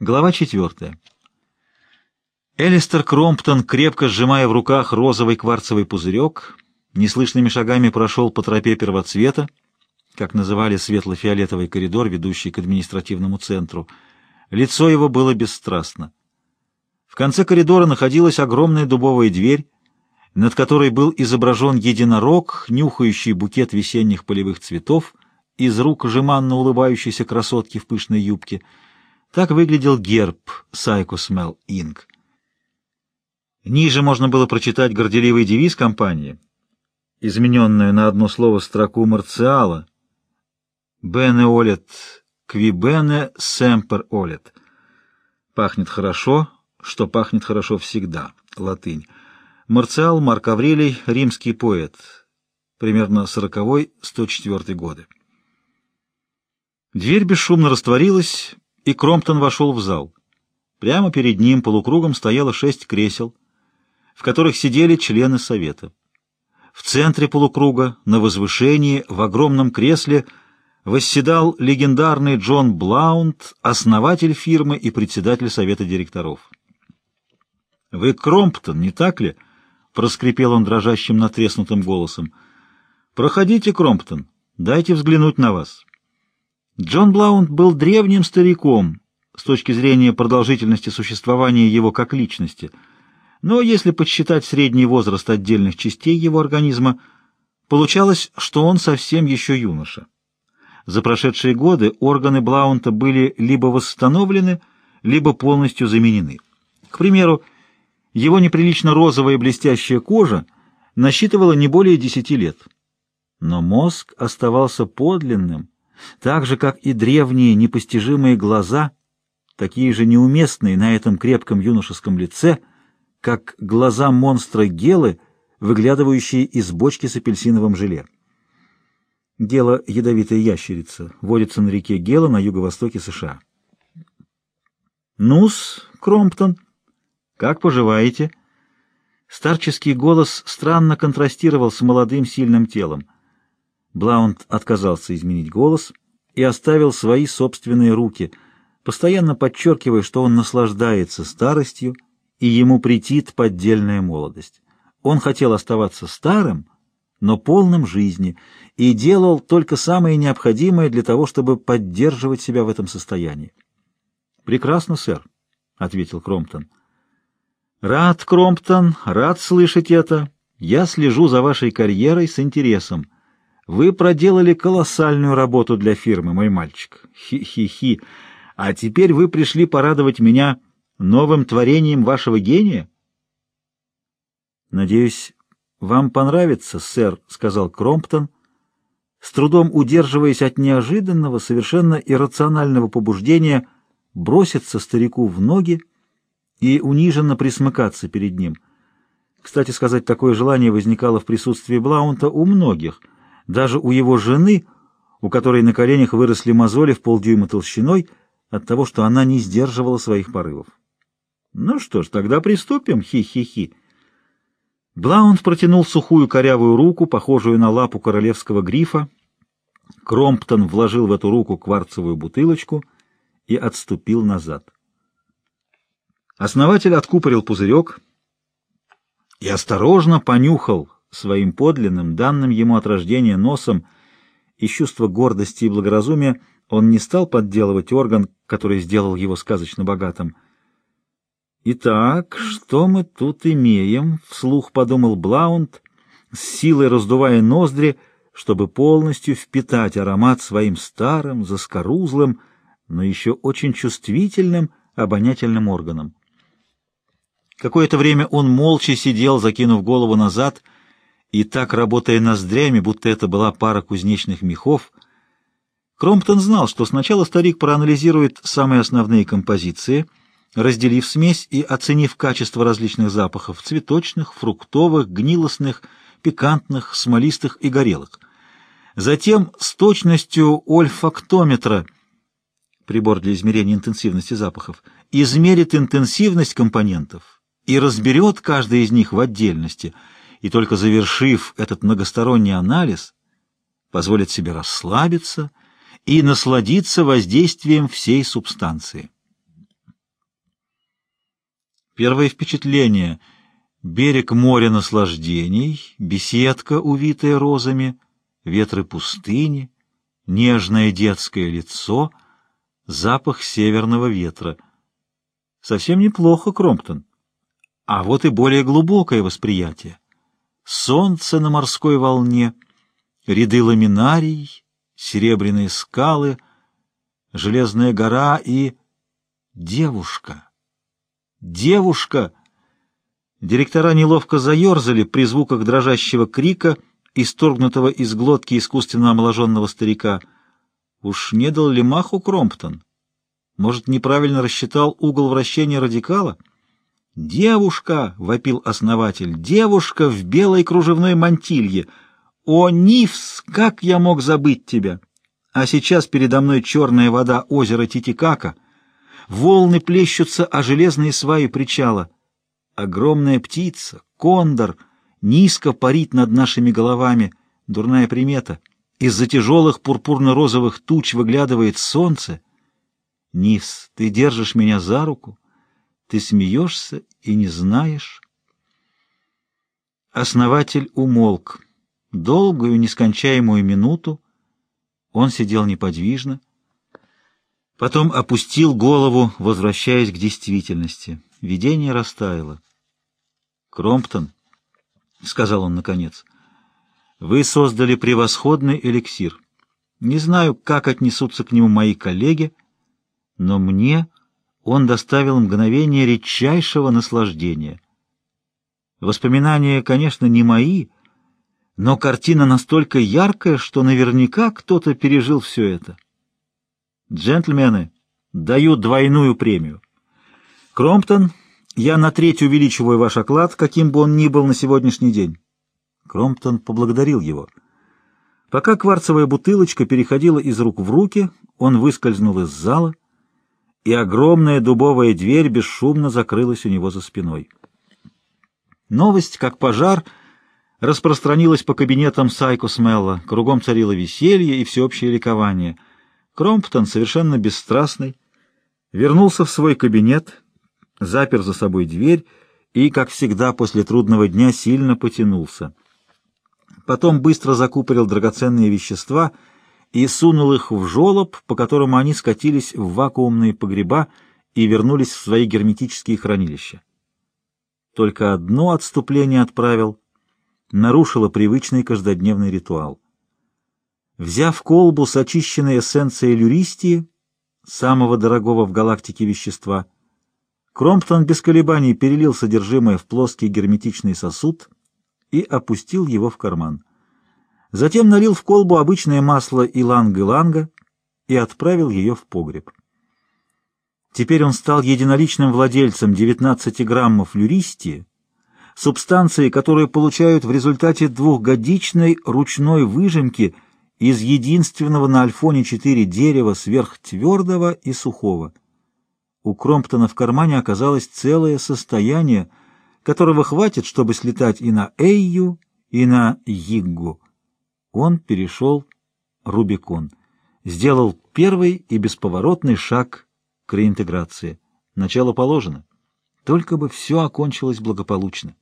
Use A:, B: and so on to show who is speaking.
A: Глава четвертая. Элистер Кромптон, крепко сжимая в руках розовый кварцевый пузырек, неслышными шагами прошел по тропе первоцвета, как называли светло-фиолетовый коридор, ведущий к административному центру. Лицо его было бесстрастно. В конце коридора находилась огромная дубовая дверь, над которой был изображен единорог, нюхающий букет весенних полевых цветов, из рук жеманно улыбающейся красотки в пышной юбке — так выглядел герб Smell Inc. Ниже можно было прочитать горделивый девиз компании, измененную на одно слово строку Марциала «Бене олет кви бене семпер олет». «Пахнет хорошо, что пахнет хорошо всегда» — латынь. Марциал Марк Аврелий, римский поэт, примерно 40-104 годы. Дверь бесшумно растворилась, и Кромптон вошел в зал. Прямо перед ним полукругом стояло шесть кресел, в которых сидели члены совета. В центре полукруга, на возвышении, в огромном кресле, восседал легендарный Джон Блаунд, основатель фирмы и председатель совета директоров. «Вы Кромптон, не так ли?» — проскрипел он дрожащим натреснутым голосом. «Проходите, Кромптон, дайте взглянуть на вас». Джон Блаунд был древним стариком с точки зрения продолжительности существования его как личности, но если подсчитать средний возраст отдельных частей его организма, получалось, что он совсем еще юноша. За прошедшие годы органы Блаунта были либо восстановлены, либо полностью заменены. К примеру, его неприлично розовая блестящая кожа насчитывала не более десяти лет. Но мозг оставался подлинным, так же, как и древние непостижимые глаза, такие же неуместные на этом крепком юношеском лице, как глаза монстра Гелы, выглядывающие из бочки с апельсиновым желе. Гела — ядовитая ящерица, водится на реке Гела на юго-востоке США. «Ну-с, Кромптон, как поживаете?» Старческий голос странно контрастировал с молодым сильным телом. Блаунд отказался изменить голос и оставил свои собственные руки, постоянно подчеркивая, что он наслаждается старостью и ему претит поддельная молодость. Он хотел оставаться старым, но полным жизни, и делал только самое необходимое для того, чтобы поддерживать себя в этом состоянии. «Прекрасно, сэр», — ответил Кромптон. «Рад, Кромптон, рад слышать это. Я слежу за вашей карьерой с интересом». Вы проделали колоссальную работу для фирмы, мой мальчик. Хи-хи-хи. А теперь вы пришли порадовать меня новым творением вашего гения? Надеюсь, вам понравится, сэр, сказал Кромптон, с трудом удерживаясь от неожиданного, совершенно иррационального побуждения броситься старику в ноги и униженно присмыкаться перед ним. Кстати сказать, такое желание возникало в присутствии Блаунта у многих — даже у его жены, у которой на коленях выросли мозоли в полдюйма толщиной, от того, что она не сдерживала своих порывов. Ну что ж, тогда приступим, хи-хи-хи. Блаунд протянул сухую корявую руку, похожую на лапу королевского грифа. Кромптон вложил в эту руку кварцевую бутылочку и отступил назад. Основатель откупорил пузырек и осторожно понюхал своим подлинным, данным ему от рождения носом, из чувства гордости и благоразумия он не стал подделывать орган, который сделал его сказочно богатым. «Итак, что мы тут имеем?» — вслух подумал Блаунд, с силой раздувая ноздри, чтобы полностью впитать аромат своим старым, заскорузлым, но еще очень чувствительным обонятельным органом. Какое-то время он молча сидел, закинув голову назад — и так, работая ноздрями, будто это была пара кузнечных мехов, Кромптон знал, что сначала старик проанализирует самые основные композиции, разделив смесь и оценив качество различных запахов — цветочных, фруктовых, гнилостных, пикантных, смолистых и горелых. Затем с точностью ольфактометра прибор для измерения интенсивности запахов, измерит интенсивность компонентов и разберет каждый из них в отдельности — и только завершив этот многосторонний анализ, позволит себе расслабиться и насладиться воздействием всей субстанции. Первое впечатление — берег моря наслаждений, беседка, увитая розами, ветры пустыни, нежное детское лицо, запах северного ветра. Совсем неплохо, Кромптон. А вот и более глубокое восприятие. Солнце на морской волне, ряды ламинарий, серебряные скалы, железная гора и... девушка. Девушка! Директора неловко заерзали при звуках дрожащего крика, исторгнутого из глотки искусственно омоложенного старика. Уж не дал ли маху Кромптон? Может, неправильно рассчитал угол вращения радикала? «Девушка!» — вопил основатель. «Девушка в белой кружевной мантилье! О, Нифс, как я мог забыть тебя! А сейчас передо мной черная вода озера Титикака, волны плещутся о железные сваи причала. Огромная птица, кондор, низко парит над нашими головами, дурная примета. Из-за тяжелых пурпурно-розовых туч выглядывает солнце. Нифс, ты держишь меня за руку, ты смеешься и не знаешь. Основатель умолк. Долгую, нескончаемую минуту он сидел неподвижно, потом опустил голову, возвращаясь к действительности. Видение растаяло. «Кромптон», — сказал он наконец, — «вы создали превосходный эликсир. Не знаю, как отнесутся к нему мои коллеги, но мне он доставил мгновение редчайшего наслаждения. Воспоминания, конечно, не мои, но картина настолько яркая, что наверняка кто-то пережил все это. Джентльмены, даю двойную премию. Кромптон, я на треть увеличиваю ваш оклад, каким бы он ни был на сегодняшний день. Кромптон поблагодарил его. Пока кварцевая бутылочка переходила из рук в руки, он выскользнул из зала — и огромная дубовая дверь бесшумно закрылась у него за спиной. Новость, как пожар, распространилась по кабинетам Сайко Смелла. Кругом царило веселье и всеобщее ликование. Кромптон, совершенно бесстрастный, вернулся в свой кабинет, запер за собой дверь и, как всегда, после трудного дня сильно потянулся. Потом быстро закупорил драгоценные вещества — и сунул их в жолоб, по которому они скатились в вакуумные погреба и вернулись в свои герметические хранилища. Только одно отступление отправил, нарушило привычный каждодневный ритуал. Взяв колбу с очищенной эссенцией люристии, самого дорогого в галактике вещества, Кромптон без колебаний перелил содержимое в плоский герметичный сосуд и опустил его в карман. Затем налил в колбу обычное масло иланг-иланга и отправил ее в погреб. Теперь он стал единоличным владельцем 19 граммов люристии, субстанции, которые получают в результате двухгодичной ручной выжимки из единственного на Альфоне-4 дерева сверхтвердого и сухого. У Кромптона в кармане оказалось целое состояние, которого хватит, чтобы слетать и на Эйю, и на Йиггу он перешел Рубикон, сделал первый и бесповоротный шаг к реинтеграции. Начало положено. Только бы все окончилось благополучно.